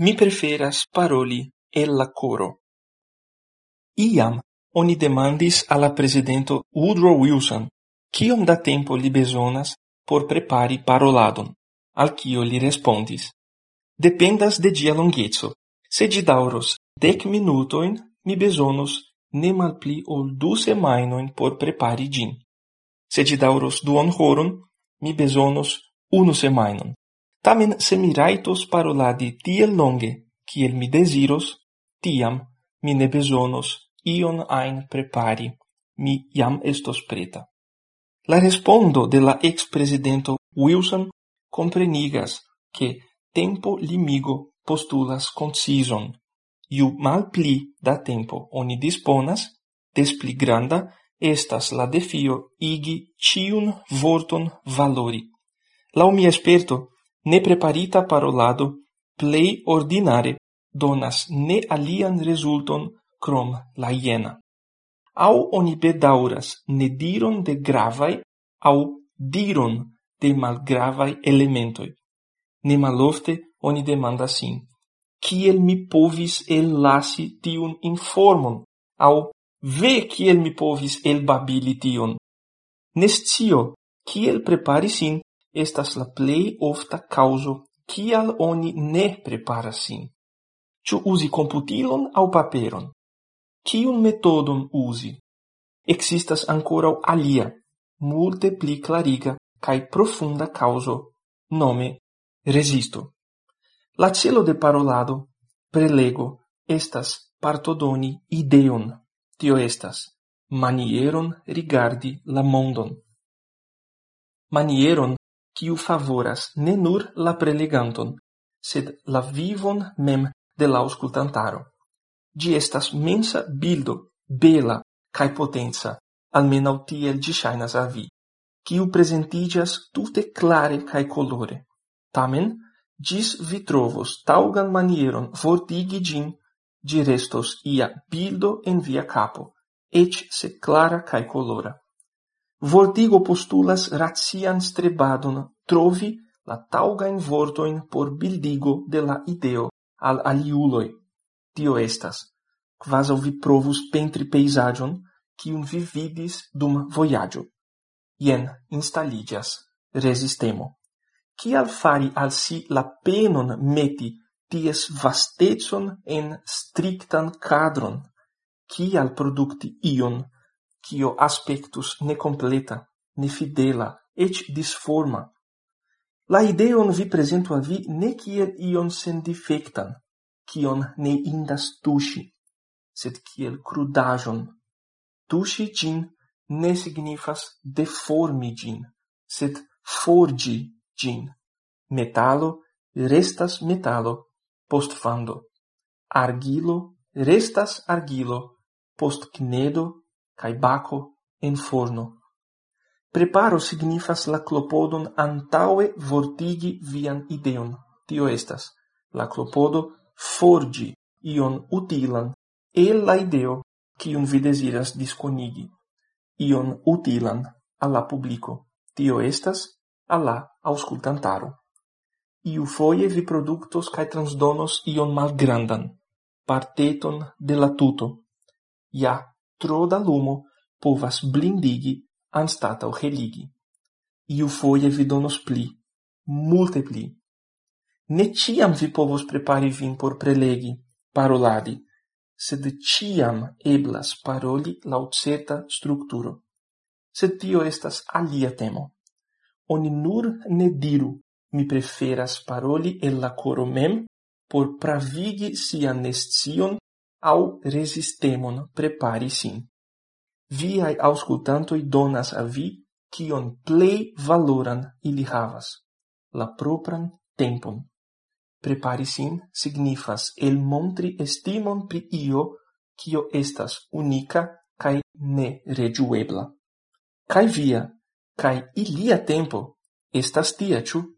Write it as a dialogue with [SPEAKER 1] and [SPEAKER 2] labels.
[SPEAKER 1] Mi preferas paroli el la coro. Iam oni demandis al presidente Woodrow Wilson kiom da tempo li bezonas por prepari paroladon, al kio li respondis. Dependas de dia longeco. Se ĝi dauros dec minutoin, mi bezonos ne malpli ol du semainoin por prepari gin. Se ĝi dauros duon horon, mi bezonos unu semainon. Tamen se mi raitos paroladi tiel longe, kiel mi desiros, tiam mi ne besonos ion ain prepari, mi jam estos preta. La respondo de la ex-presidento Wilson comprenigas che tempo limigo postulas concison. Iu mal pli da tempo oni disponas, des pli granda estas la defio igi ciun vorton valori. Lau mia esperto, nepreparita parolado plei ordinare donas ne alian resulton krom la iena. Au oni bedauras ne diron de gravai au diron de malgravai elementoi. Ne malofte oni demanda sin, kiel mi povis ellasi tiun informon, au ve kiel mi povis elbabili tion. Nescio, kiel prepari sin estas la plej ofta kaŭzo kial oni ne preparas sin. Ĉu uzi komputilon aŭ paperon? Kiun metodon uzi? Ekzistas ankoraŭ alia, multe pli klariga kaj profunda kaŭzo, nome rezisto. La celo de parolado, prelego, estas partodoni ideon, tio estas manieron rigardi la mondon. Manieron quiu favoras ne nur la preleganton, sed la vivon mem de la auscultantaro. Di estas mensa bildo, bela cae potenca, almenau tiel ĝi ŝajnas al vi, quiu presentigas tute clare cae colore. Tamen, dis vi trovos taugan manieron vortigi gin, ĝi restos ia bildo en via capo, et se clara cae colora. Vortigo postulas ratian strebadon trovi la taŭgajn vortoin por bildigo de la ideo al aliuloi. Tio estas, quasi vi provus pentri peisagion, kiun vi vidis dum vojaĝo. Ien instaliĝas resistemo. Kial fari al si la penon meti ties vastetson en strictan cadron? Kial producti ion, kio aspectus necompleta, nefidela, et disforma, La ideon vi presento al vi ne kiel ion sendifektan, kion ne indas tuŝi, sed kiel crudajon. Tuŝi gin ne signifas deformi gin, sed forgi gin. Metalo restas metalo post fando. Argilo restas argilo post knedo cae baco en forno. Preparo signifas la clopodon antaue vortigi vian ideon. Tio estas la clopodo forgi ion utilan el la ideo kiun vi desiras disconigi. ion utilan al publico. Tio estas al la Iu foie vi productos cae transdonos ion malgrandan, parteton de la tuto. Ja tro da lumo povas blindigi anstataŭ heligi. Iufoje vi donos pli, multe pli. Ne ciam vi povos prepari vin por prelegi, paroladi, sed ciam eblas paroli laut certa structuro. Sed tio estas alia temo. Oni nur ne diru, mi preferas paroli el la coro mem por pravigi sian nescion au resistemon prepari sin viai auscultantoi donas a vi tion plei valoran ili havas: la propran tempon. Prepari sin signifas elmontri estimon pri io, kio estas unika ne regiuebla. Kai via, kai ilia tempo estas tia, ciu?